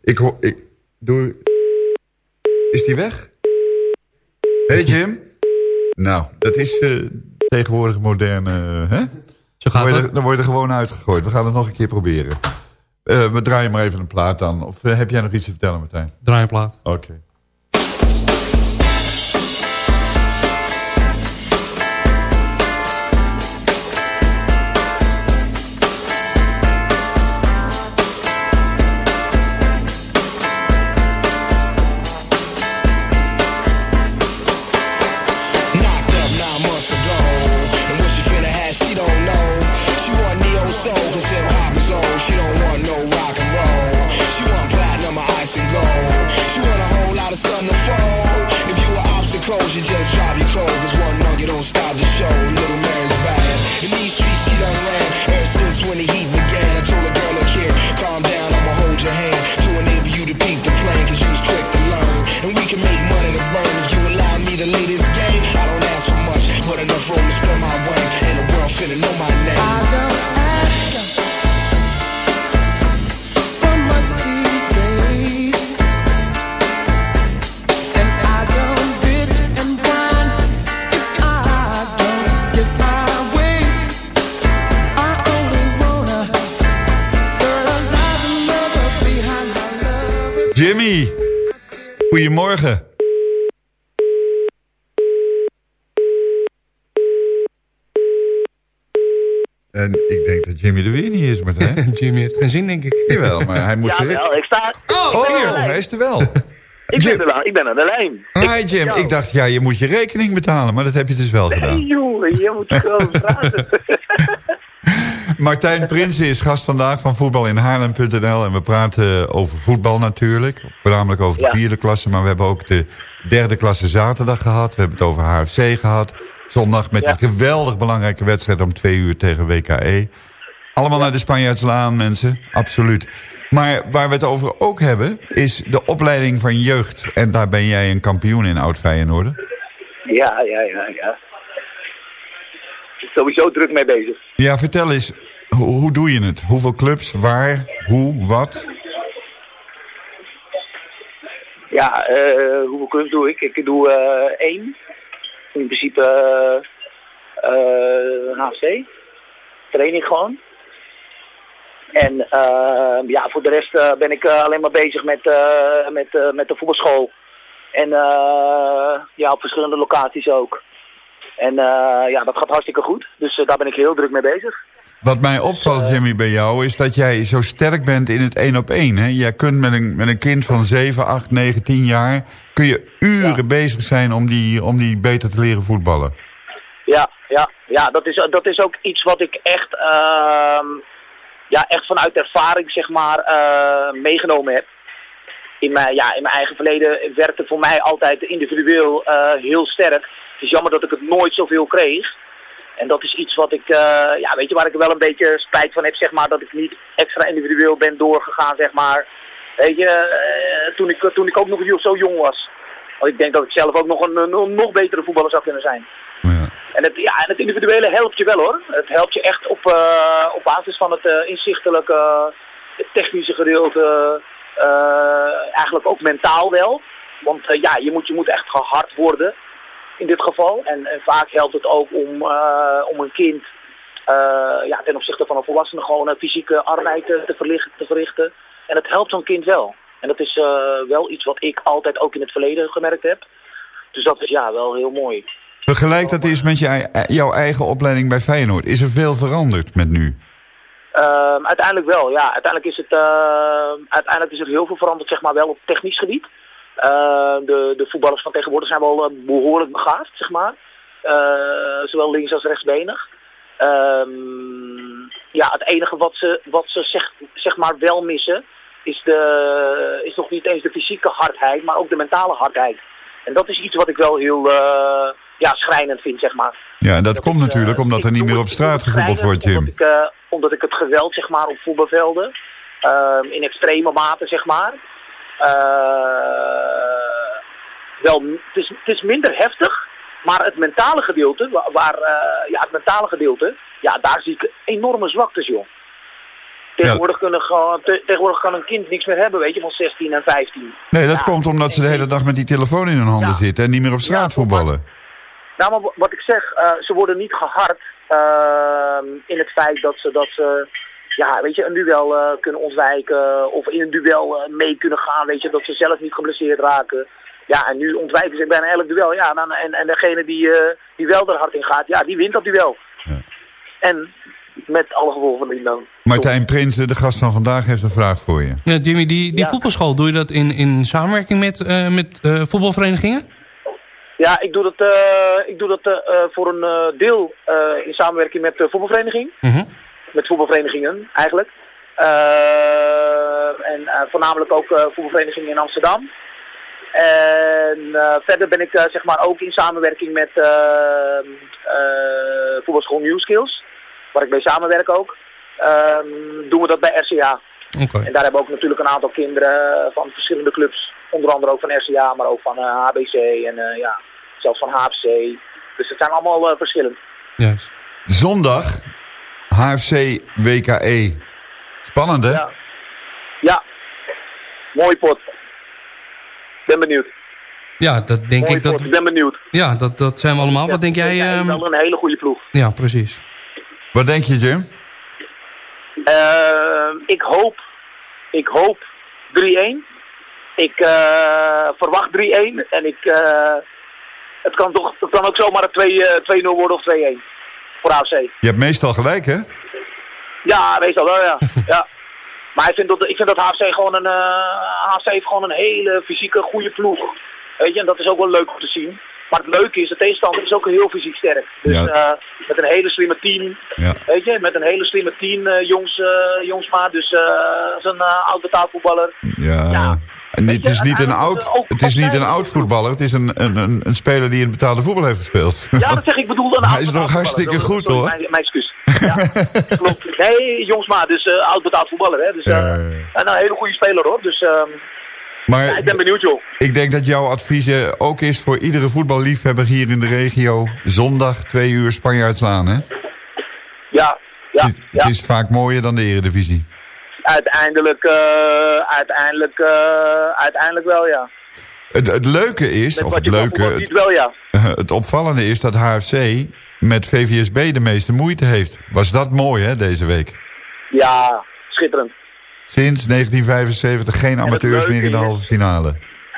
Ik hoor... Ik, doe... Is die weg? Hey Jim? Nou, dat is eh, tegenwoordig moderne... Hè? Zo gaat dan, word er- dan word je er gewoon uitgegooid. We gaan het nog een keer proberen. Eh, we draaien maar even een plaat dan. Of heb jij nog iets te vertellen, Martijn? Draai een plaat. Oké. Jimmy heeft geen zin, denk ik. Jawel, maar hij moest er... Jawel, ik sta... Oh, ik ben aan de lijn. hij is er wel. Ik ben er wel, ik ben aan de lijn. Hi Jim, ik dacht, ja, je moet je rekening betalen, maar dat heb je dus wel Nee, gedaan. jongen, je moet gewoon praten. Martijn Prinsen is gast vandaag van voetbalinhaarlem.nl en we praten over voetbal natuurlijk. Voornamelijk over de Ja. vierde klasse, maar we hebben ook de derde klasse zaterdag gehad. We hebben het over HFC gehad. Zondag met Ja. die geweldig belangrijke wedstrijd om twee uur tegen WKE. Allemaal naar de Spanjaardslaan, mensen. Absoluut. Maar waar we het over ook hebben, is de opleiding van jeugd. En daar ben jij een kampioen in oud Feyenoord. Ja, ja, ja, ja. Sowieso druk mee bezig. Ja, vertel eens, hoe, hoe doe je het? Hoeveel clubs, waar, hoe, wat? Ja, eh hoeveel clubs doe ik? Ik doe eh één. In principe eh eh, HFC. Training gewoon. En eh, ja, voor de rest eh, ben ik eh, alleen maar bezig met, eh, met, met de voetbalschool. En eh, ja, op verschillende locaties ook. En ja, dat gaat hartstikke goed. Dus daar ben ik heel druk mee bezig. Wat mij opvalt, Jimmy, bij jou, is dat jij zo sterk bent in het één op één. Hè? Jij kunt met een, met een kind van 7, 8, 9, 10 jaar... kun je uren bezig zijn om die, om die beter te leren voetballen. Ja, ja, ja dat, is, dat is ook iets wat ik echt, ehm, ja, echt vanuit ervaring zeg maar, eh, meegenomen heb. In mijn, ja, in mijn eigen verleden werkte voor mij altijd individueel eh, heel sterk. Het is jammer dat ik het nooit zoveel kreeg. En dat is iets wat ik, eh, ja, weet je, waar ik wel een beetje spijt van heb, zeg maar, dat ik niet extra individueel ben doorgegaan, zeg maar. Weet je, toen, ik, toen ik ook nog zo jong was. Ik denk dat ik zelf ook nog een nog betere voetballer zou kunnen zijn. En het, ja, en het individuele helpt je wel hoor. Het helpt je echt op, eh, op basis van het eh, inzichtelijke, het technische gedeelte, eh, eigenlijk ook mentaal wel. Want ja, je moet, je moet echt gehard worden in dit geval. En, vaak helpt het ook om, om een kind ja, ten opzichte van een volwassene gewoon fysieke arbeid te, te, verlichten, te verrichten. En dat helpt zo'n kind wel. En dat is wel iets wat ik altijd ook in het verleden gemerkt heb. Dus dat is ja, wel heel mooi. Vergelijk dat eens met ei- jouw eigen opleiding bij Feyenoord. Is er veel veranderd met nu? Ehm, uiteindelijk wel, ja. Uiteindelijk is, het, ehm, uiteindelijk is er heel veel veranderd, zeg maar, wel op technisch gebied. Ehm, de, de voetballers van tegenwoordig zijn wel eh, behoorlijk begaafd, zeg maar. Eh, zowel links als rechtsbenig. Ja, het enige wat ze, wat ze zeg, zeg maar wel missen, is, de, is nog niet eens de fysieke hardheid, maar ook de mentale hardheid. En dat is iets wat ik wel heel eh, ja, schrijnend vind, zeg maar. Ja, en dat komt natuurlijk omdat er niet meer op straat gevoetbald wordt, Jim. Ik, eh, omdat ik het geweld zeg maar, op voetbalvelden ehm, in extreme mate zeg maar. eh, wel, het, is, het is minder heftig, maar het mentale gedeelte, wa- waar, eh, ja, het mentale gedeelte, ja, daar zie ik enorme zwaktes, joh. Tegenwoordig, kunnen gewoon, te- tegenwoordig kan een kind niks meer hebben, weet je, van 16 en 15. Nee, dat komt omdat ze de hele dag met die telefoon in hun handen zitten en niet meer op straat voetballen. Nou, maar wat ik zeg, eh, ze worden niet gehard ehm, in het feit dat ze, dat ze ja, weet je, een duel eh, kunnen ontwijken of in een duel eh, mee kunnen gaan, weet je, dat ze zelf niet geblesseerd raken. Ja, en nu ontwijken ze bijna elk duel. Ja, dan, en, en degene die, eh, die wel er hard in gaat, ja, die wint dat duel. En met alle gevolgen van die dan. Martijn Prinsen, de gast van vandaag, heeft een vraag voor je. Ja, Jimmy, die, die voetbalschool, doe je dat in, in samenwerking met, eh, met eh, voetbalverenigingen? Ja, ik doe dat, eh, ik doe dat eh, eh, voor een deel in samenwerking met de voetbalvereniging. Met voetbalverenigingen eigenlijk. En voornamelijk ook voetbalverenigingen in Amsterdam. En verder ben ik zeg maar ook in samenwerking met eh, voetbalschool New Skills. Waar ik mee samenwerk ook. Ehm, doen we dat bij RCA. En daar hebben we ook natuurlijk een aantal kinderen van verschillende clubs. Onder andere ook van RCA, maar ook van eh, HBC en eh, ja, zelfs van HFC. Dus het zijn allemaal eh, verschillend. Juist. Zondag, HFC WKE. Spannend, hè? Ja. Ja, mooi pot. Ben benieuwd. Ja, dat denk Mooi ik dat... ik ben benieuwd. Ja, dat, dat zijn we allemaal. Wat denk jij? Ja, ehm, wel een hele goede ploeg. Ja, precies. Wat denk je, Jim? Eh, ik hoop, ik hoop 3-1. Ik eh, verwacht 3-1 en ik, eh, het kan toch, het kan ook zomaar een 2, eh, 2-0 worden of 2-1 voor AFC. Je hebt meestal gelijk, hè? Ja, meestal wel, ja. ja. Maar ik vind dat, ik vind dat HFC gewoon een, HFC heeft gewoon een hele fysieke goede ploeg. Weet je, en dat is ook wel leuk om te zien. Maar het leuke is, de tegenstander is ook heel fysiek sterk. Dus Ja. met een hele slimme team. Ja. Weet je, met een hele slimme team, eh, jongs, eh jongsma. Dus dat is een uh, oud betaalvoetballer. Ja. En dit is niet een oud, het is niet een oud voetballer. Het is een, een, een, een speler die in het betaalde voetbal heeft gespeeld. Ja, dat zeg ik, ik bedoel een Hij is nog hartstikke goed, hoor. Mijn, mijn excuus. Ja, klopt. Nee, jongsma, dus eh, oud betaald voetballer. Hè. Dus, En een hele goede speler hoor. Dus ehm, Maar ja, ik ben benieuwd joh. ik denk dat jouw advies eh, ook is voor iedere voetballiefhebber hier in de regio. Zondag twee uur Spanjaard slaan, hè? Ja, ja, Het is vaak mooier dan de eredivisie. Uiteindelijk, eh, uiteindelijk, eh, uiteindelijk wel ja. Het, het leuke is, Met of het leuke, van het, wel ja. het opvallende is dat HFC met VVSB de meeste moeite heeft. Was dat mooi, hè, deze week? Ja, schitterend. Sinds 1975 geen amateurs meer in de halve finale.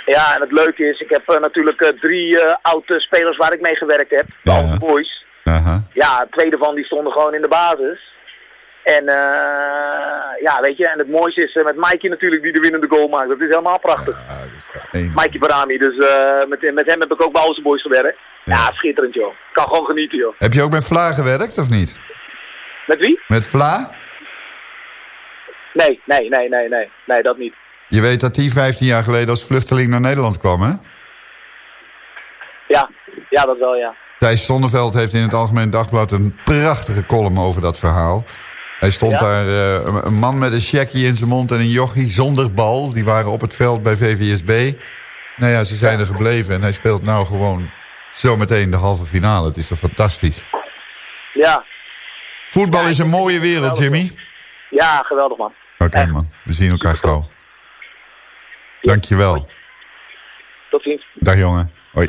Ja, en het leuke is, ik heb eh, natuurlijk drie oude spelers waar ik mee gewerkt heb. De oude boys. Aha. Ja, twee daarvan die stonden gewoon in de basis. En eh, ja, weet je, en het mooiste is eh, met Mikey natuurlijk die de winnende goal maakt. Dat is helemaal prachtig. Mikey Barami, dus eh, met, met hem heb ik ook bij Oudste Boys gewerkt. Ja. schitterend joh. Kan gewoon genieten joh. Heb je ook met Vla gewerkt, of niet? Met wie? Met Vla? Nee, nee, nee, nee, nee. Nee, dat niet. Je weet dat die 15 jaar geleden als vluchteling naar Nederland kwam, hè? Ja, ja, dat wel ja. Thijs Zonneveld heeft in het Algemeen Dagblad een prachtige column over dat verhaal. Hij stond Ja? daar, eh, een- een man met een checkie in zijn mond en een jochie zonder bal. Die waren op het veld bij VVSB. Nou ja, ze zijn er gebleven en hij speelt nou gewoon zometeen de halve finale. Het is toch fantastisch. Ja, Voetbal is een mooie wereld, Jimmy. ja, geweldig man. Oké man, we zien elkaar gauw. Dankjewel. Tot ziens. Dag jongen. Hoi.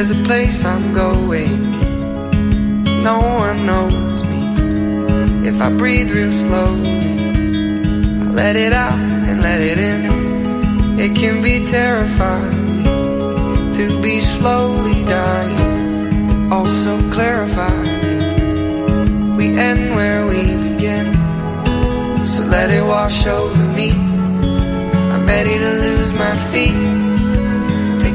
There's a place I'm going. No one knows me. If I breathe real slowly, I let it out and let it in. It can be terrifying to be slowly dying. Also clarifying. We end where we begin. So let it wash over me. I'm ready to lose my feet.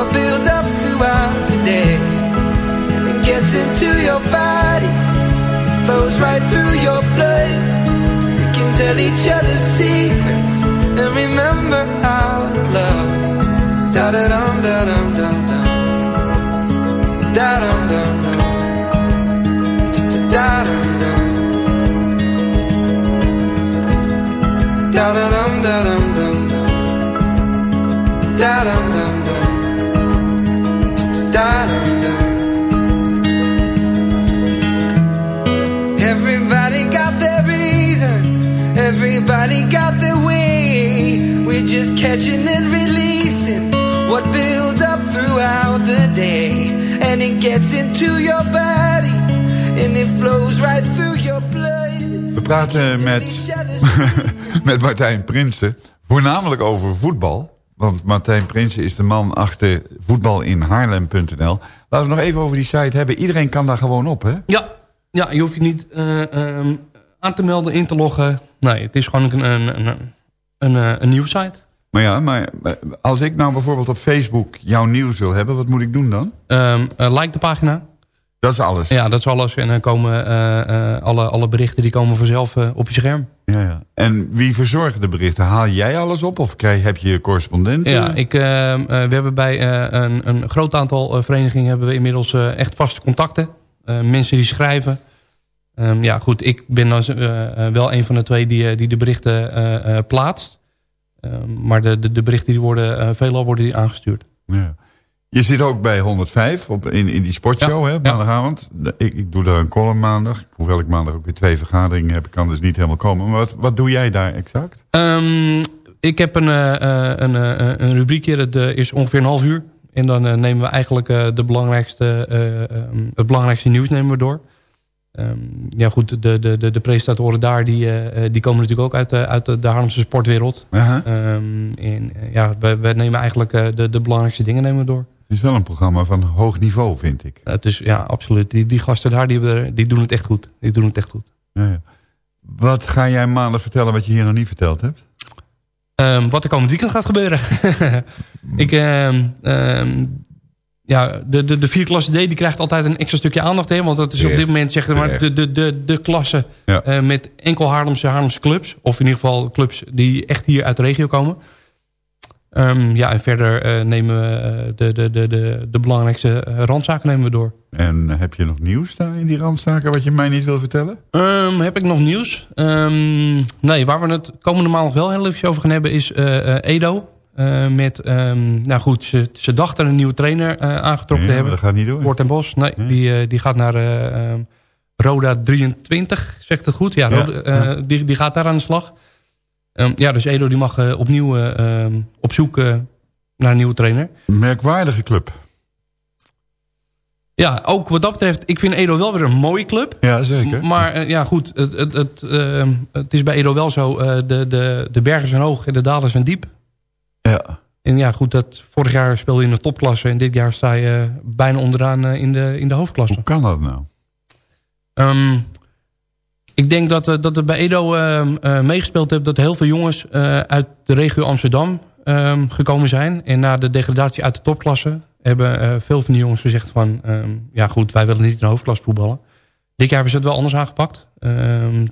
what builds up throughout the day. It gets into your body, flows right through your blood. We can tell each other secrets and remember how love. Da da dum da dum dum dum. Da dum dum dum. Da dum dum. Da da dum da dum dum dum. Da dum dum Everybody got their way. We're just catching and releasing what builds up throughout the day. And it gets into your body. And it flows right through your blood. We praten met, met Martijn Prinsen. Voornamelijk over voetbal. Want Martijn Prinsen is de man achter voetbalinhaarlem.nl. Laten we nog even over die site hebben. Iedereen kan daar gewoon op, hè? Ja, ja je hoeft je niet eh, ehm, aan te melden, in te loggen. Nee, het is gewoon een, een, een, een, eh, een nieuwe site. Maar ja, maar als ik nou bijvoorbeeld op Facebook jouw nieuws wil hebben... wat moet ik doen dan? Ehm, eh, like de pagina. Dat is alles? Ja, dat is alles. En dan komen eh, eh, alle, alle berichten die komen vanzelf eh, op je scherm. Ja, ja. En wie verzorgt de berichten? Haal jij alles op of krijg, heb je correspondenten? Ja, ik, eh, eh, we hebben bij eh, een, een groot aantal eh, verenigingen hebben we inmiddels eh, echt vaste contacten. Eh, mensen die schrijven. Ehm, ja, goed, ik ben eh, eh, wel een van de twee die, eh, die de berichten plaatst. Ehm, maar de, de, de berichten die worden, veelal worden die aangestuurd. Ja. Je zit ook bij 105 op, in, in die sportshow, hè, maandagavond. Ik, ik doe daar een column maandag. Hoewel ik maandag ook weer twee vergaderingen heb. Ik kan dus niet helemaal komen. Maar wat, wat doe jij daar exact? Ehm, ik heb een, een, een rubriekje, dat is ongeveer een half uur. En dan nemen we eigenlijk de belangrijkste, het belangrijkste nieuws nemen we door. Ehm, ja goed, de, de, de, de presentatoren daar, die, eh, eh, die komen natuurlijk ook uit, de uit de, de Haarlemse sportwereld. Aha. Ehm, en eh, ja, wij, wij nemen eigenlijk eh, de, de belangrijkste dingen nemen we door. Het is wel een programma van hoog niveau, vind ik. Het is, ja, absoluut. Die, die gasten daar, die, er- die doen het echt goed. Die doen het echt goed. Ja, ja. Wat ga jij maandag vertellen wat je hier nog niet verteld hebt? Ehm, wat er komend weekend gaat gebeuren. ik, ja, de, de, de vierklasse D die krijgt altijd een extra stukje aandacht. Hè, want dat is op dit moment zeg maar, de, de, de, de klasse Ja. eh, met enkel Haarlemse, Haarlemse clubs. Of in ieder geval clubs die echt hier uit de regio komen. Ehm, ja, en verder eh, nemen we eh, de, de, de, de, de belangrijkste eh, randzaken nemen we door. En heb je nog nieuws daar in die randzaken wat je mij niet wil vertellen? Ehm, heb ik nog nieuws? Ehm, nee, waar we het komende maandag wel heel even over gaan hebben is eh, eh, Edo. Eh, met, ehm, nou goed, ze, ze dachten een nieuwe trainer eh, aangetrokken te hebben. dat gaat niet door. Bort en Bos. Nee, die, eh, die gaat naar eh, ehm, Roda 23, zegt het goed? Ja, Ja, Roda, Die, die gaat daar aan de slag. Ehm, ja, dus Edo die mag opnieuw op zoek naar een nieuwe trainer. Merkwaardige club. Ja, ook wat dat betreft, ik vind Edo wel weer een mooie club. Ja, zeker. Maar ja, goed, het, het, het, het is bij Edo wel zo, de, de, de bergen zijn hoog en de dalen zijn diep. Ja. En ja, goed, dat, vorig jaar speelde je in de topklasse en dit jaar sta je eh, bijna onderaan eh, in, de, in de hoofdklasse. Hoe kan dat nou? Ehm, ik denk dat, eh, dat bij Edo ehm, eh, meegespeeld heeft dat heel veel jongens uit de regio Amsterdam ehm, gekomen zijn. En na de degradatie uit de topklasse hebben veel van die jongens gezegd van... ja goed, wij willen niet in de hoofdklasse voetballen. Dit jaar hebben ze het wel anders aangepakt.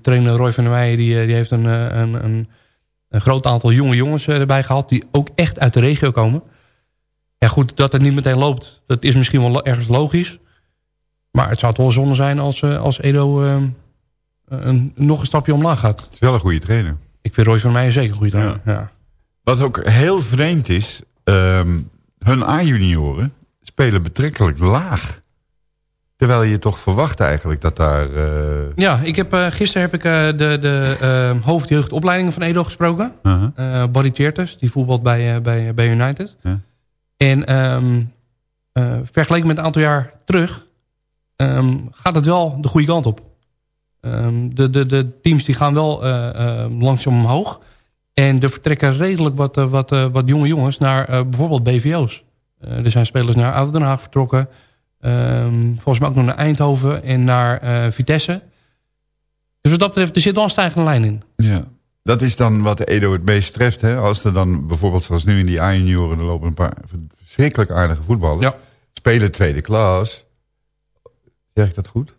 Trainer Roy van der Weijen die, die heeft een, een, een, een groot aantal jonge jongens eh, erbij gehaald... die ook echt uit de regio komen. Ja goed, dat het niet meteen loopt, dat is misschien wel ergens logisch. Maar het zou toch wel zonde zijn als, eh, als Edo ehm, een, nog een stapje omlaag gaat. Het is wel een goede trainer. Ik vind Roy van Meijen zeker een goede trainer. Ja. Wat ook heel vreemd is, ehm, hun A-junioren spelen betrekkelijk laag. Terwijl je toch verwacht eigenlijk dat daar... eh, Ja, ik heb, eh, gisteren heb ik eh, de, de hoofdjeugdopleidingen van Edo gesproken. Barry Teertes, die voetbalt bij, bij, bij United. En ehm, eh, vergeleken met een aantal jaar terug... ehm, gaat het wel de goede kant op. Ehm, de, de, de teams die gaan wel langzaam omhoog. En er vertrekken redelijk wat, wat, wat jonge jongens naar bijvoorbeeld BVO's. Er zijn spelers naar Ouder Den Haag vertrokken. Ehm, volgens mij ook nog naar Eindhoven en naar eh, Vitesse. Dus wat dat betreft, er zit wel een stijgende lijn in. Ja. Dat is dan wat Edo het meest treft. Hè? Als er dan bijvoorbeeld zoals nu in die A-junioren... er lopen een paar verschrikkelijk aardige voetballers. Spelen tweede klas. Zeg ik dat goed?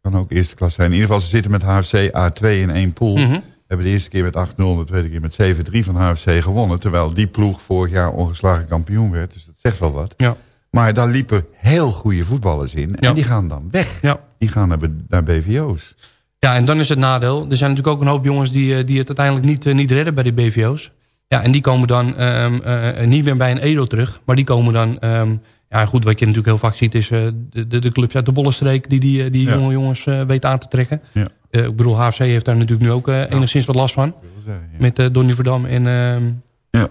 Kan ook eerste klas zijn. In ieder geval, ze zitten met HFC A2 in één pool. Mhm. Hebben de eerste keer met 8-0, de tweede keer met 7-3 van HFC gewonnen. Terwijl die ploeg vorig jaar ongeslagen kampioen werd. Dus dat zegt wel wat. Ja. Maar daar liepen heel goede voetballers in. En die gaan dan weg. Ja. Die gaan naar, BVO's. Ja, en dan is het nadeel. Er zijn natuurlijk ook een hoop jongens die, eh, die het uiteindelijk niet, eh, niet redden bij de BVO's. Ja, en die komen dan ehm, eh, niet meer bij een Edo terug. Maar die komen dan... ehm, ja, goed, wat je natuurlijk heel vaak ziet is de, de, de clubs uit de Bollenstreek... die die, die Ja. jonge jongens eh, weten aan te trekken. Ja. Ik bedoel, HFC heeft daar natuurlijk nu ook enigszins wat last van. zeggen, ja. Met Donny Verdam en ehm Ja.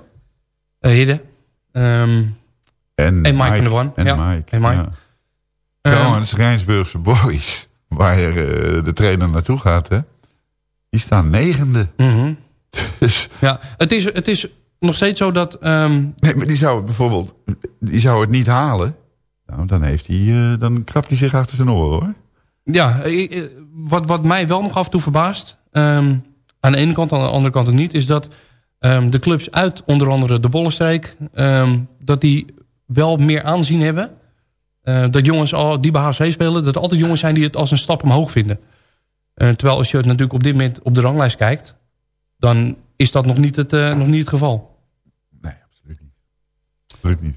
Hidde. En, En Mike van der Wan. En Ja, Mike. en Mike. Ja. Trouwens, Rijnsburgse boys, waar eh, de trainer naartoe gaat, hè, die staan negende. mhm. Dus, Ja, het is, het is nog steeds zo dat... ehm, nee, maar die zou bijvoorbeeld, die zou het niet halen. Nou, dan, heeft hij, eh, dan krapt hij zich achter zijn oren, hoor. Ja, eh, eh, wat, wat mij wel nog af en toe verbaast... ehm, aan de ene kant, aan de andere kant ook niet... is dat ehm, de clubs uit onder andere de Bollenstreek... dat die wel meer aanzien hebben. Eh, dat jongens al, die bij HFC spelen... dat er altijd jongens zijn die het als een stap omhoog vinden. Eh, terwijl als je het natuurlijk op dit moment op de ranglijst kijkt... dan is dat nog niet het, eh, nog niet het geval. Absoluut niet.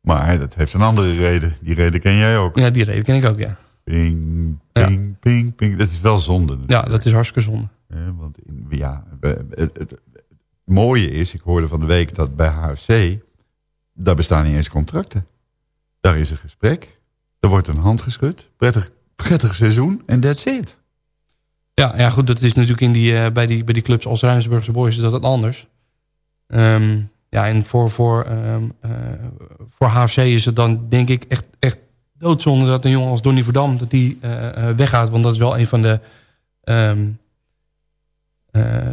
Maar dat heeft een andere reden. Die reden ken jij ook. Ja, die reden ken ik ook, ja. Ping, ping, ping, ping. Dat is wel zonde. Ja, dat is hartstikke zonde. Ja, want in, ja, het- het mooie is, ik hoorde van de week dat bij HFC, daar bestaan niet eens contracten. Daar is een gesprek, er wordt een hand geschud, prettig, prettig seizoen en that's it. Ja, ja, goed, dat is natuurlijk in die, eh, bij, die, bij die clubs als Rijnsburgse Boys is dat het anders. Ehm, ja, en voor, voor, ehm, eh, voor HFC is het dan denk ik echt, echt doodzonde dat een jongen als Donny Verdam dat die eh, weggaat. Want dat is wel een van de, eh,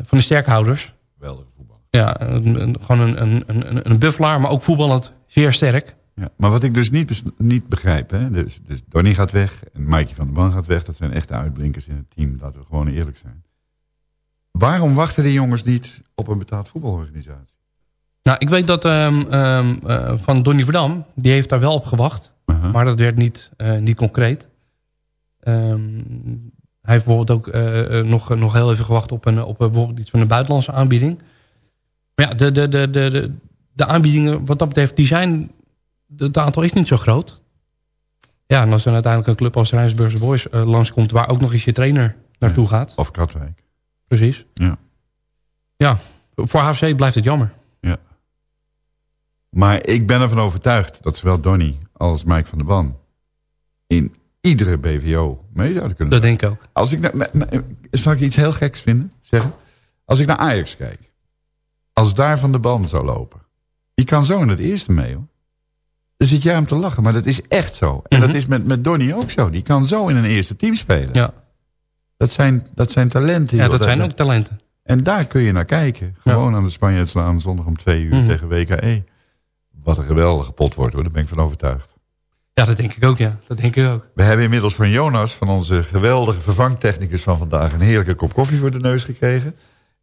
van de sterkhouders. Voetbal. Ja, een, een- gewoon een, een, een, een buffelaar, maar ook voetballend zeer sterk. Ja, maar wat ik dus niet, niet begrijp, hè, dus, dus Donny gaat weg en Mikey van der Ban gaat weg. Dat zijn echte uitblinkers in het team, laten we gewoon eerlijk zijn. Waarom wachten die jongens niet op een betaald voetbalorganisatie? Nou, ik weet dat ehm, ehm, eh, van Donny Verdam, die heeft daar wel op gewacht. Maar dat werd niet, eh, niet concreet. Ehm, hij heeft bijvoorbeeld ook eh, nog, nog heel even gewacht op, een, op bijvoorbeeld iets van een buitenlandse aanbieding. Maar ja, de, de, de, de, de, aanbiedingen wat dat betreft, die zijn, het aantal is niet zo groot. Ja, en als er uiteindelijk een club als Rijnsburgse Boys eh, langskomt... waar ook nog eens je trainer naartoe gaat. Of Katwijk. Precies. Ja. Ja, voor HFC blijft het jammer. Ja. Maar ik ben ervan overtuigd dat zowel Donny als Mike van der Ban... in iedere BVO mee zouden kunnen Dat doen. denk ik ook. Als ik, zal ik iets heel geks vinden, zeggen? Als ik naar Ajax kijk. Als daar van de band zou lopen. Die kan zo in het eerste mee hoor. Dan zit jij om te lachen, maar dat is echt zo. En dat is met, met Donny ook zo. Die kan zo in een eerste team spelen. Mhm. Ja. Dat zijn, dat zijn talenten. Ja, dat zijn ook talenten. En daar kun je naar kijken. Gewoon aan de Spanjaarden slaan zondag om twee uur Mhm. tegen WKE. Wat een geweldige pot wordt hoor, daar ben ik van overtuigd. Ja, dat denk ik ook, ja. Dat denk ik ook. We hebben inmiddels van Jonas, van onze geweldige vervangtechnicus van vandaag... een heerlijke kop koffie voor de neus gekregen.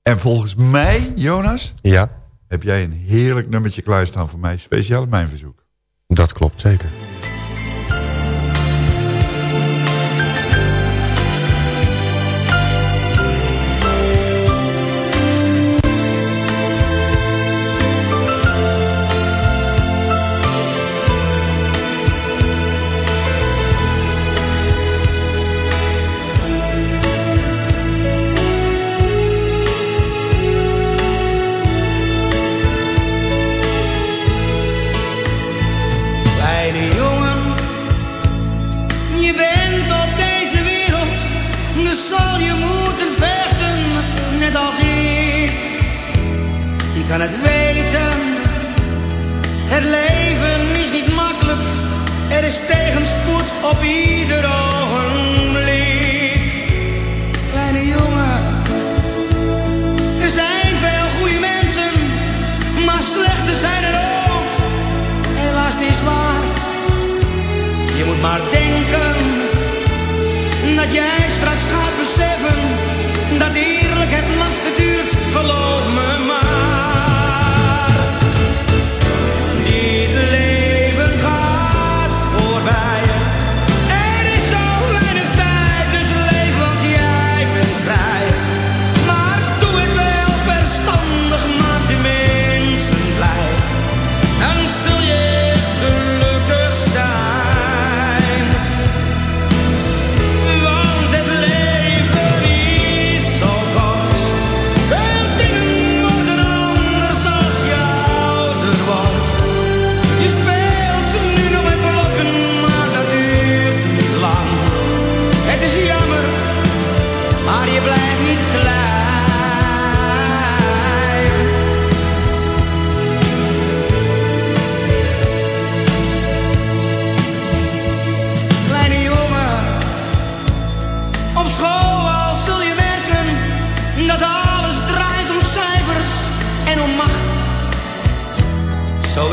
En volgens mij, Jonas, Ja, heb jij een heerlijk nummertje klaarstaan voor mij. Speciaal op mijn verzoek. dat klopt zeker.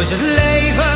Is het leven,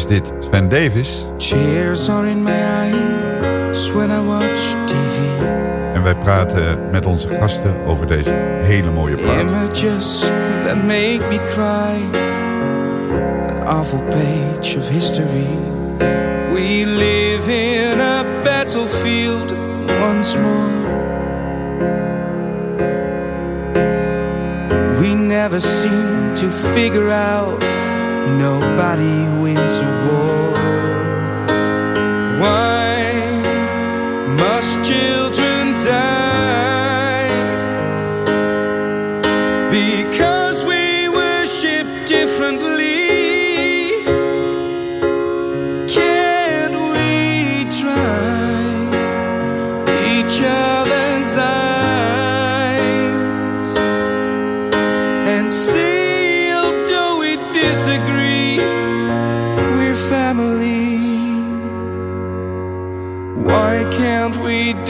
is dit Sven Davis. Tears are in my eyes when I watch TV. En wij praten met onze gasten over deze hele mooie plaat. Images that make me cry. An awful page of history. We live in a battlefield once more. We never seem to figure out nobody wins a war.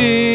We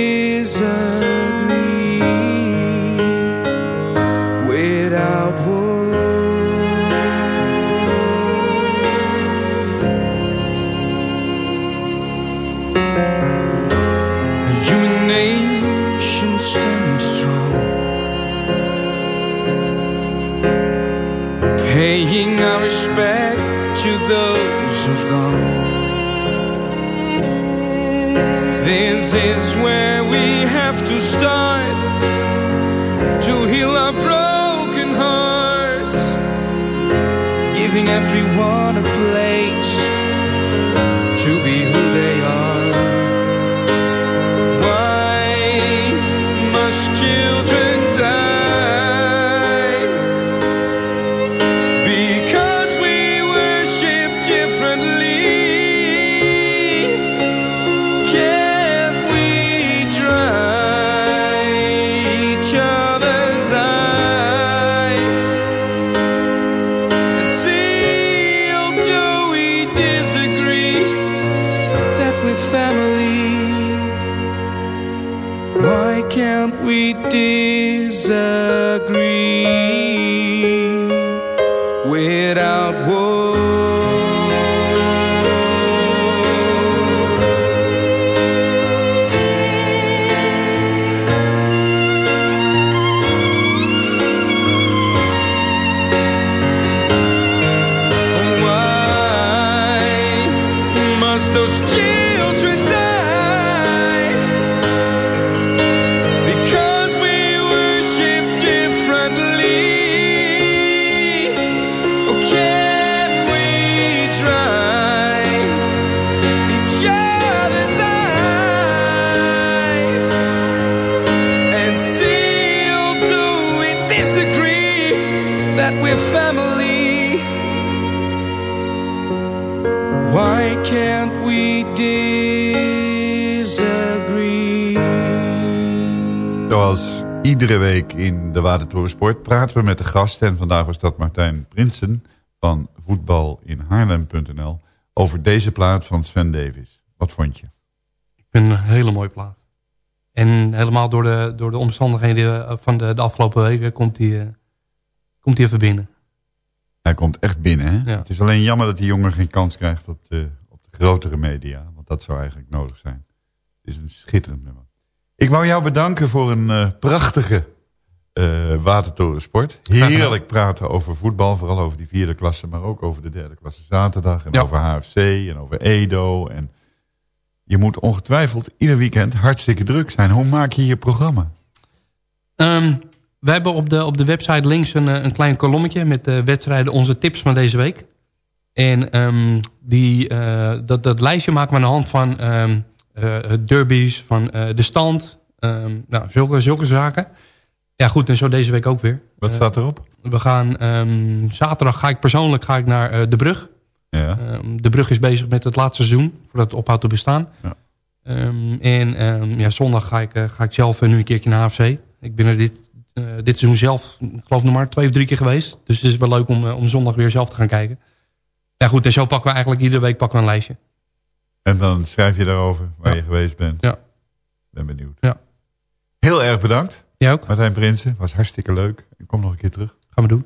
iedere week in de Watertoren Sport praten we met de gast. En vandaag was dat Martijn Prinsen van voetbalinhaarlem.nl over deze plaat van Sven Davis. Wat vond je? Een hele mooie plaat. En helemaal door de, door de omstandigheden van de, de afgelopen weken komt hij eh, komt hij even binnen. Hij komt echt binnen. Hè? Het is alleen jammer dat die jongen geen kans krijgt op de, op de grotere media. Want dat zou eigenlijk nodig zijn. Het is een schitterend nummer. Ik wou jou bedanken voor een eh, prachtige eh watertorensport. Heerlijk praten over voetbal. Vooral over die vierde klasse. Maar ook over de derde klasse zaterdag. En Ja. over HFC. En over Edo. En je moet ongetwijfeld ieder weekend hartstikke druk zijn. Hoe maak je je programma? Ehm, we hebben op de, op de website links een, eh, een klein kolommetje met de wedstrijden onze tips van deze week. En ehm, die, dat, dat lijstje maken we aan de hand van ehm, eh, derbies, van eh, de stand. ehm, nou, zulke, zulke zaken. Ja goed, en zo deze week ook weer. Wat Eh, staat erop? We gaan ehm, zaterdag ga ik persoonlijk ga ik naar eh, De Brug. Ja. Ehm, de Brug is bezig met het laatste seizoen, voordat het ophoudt te bestaan. Ja. En ja, zondag ga ik, eh, ga ik zelf eh, nu een keertje naar HFC. Ik ben er dit, eh, dit seizoen zelf, ik geloof nog maar twee of drie keer geweest. Dus het is wel leuk om, eh, om zondag weer zelf te gaan kijken. Ja goed, en zo pakken we eigenlijk iedere week pakken we een lijstje. En dan schrijf je daarover waar Ja. je geweest bent. Ja. Ben benieuwd. Ja. Heel erg bedankt. Jij ook? Martijn Prinsen, was hartstikke leuk. Ik kom nog een keer terug. Gaan we doen.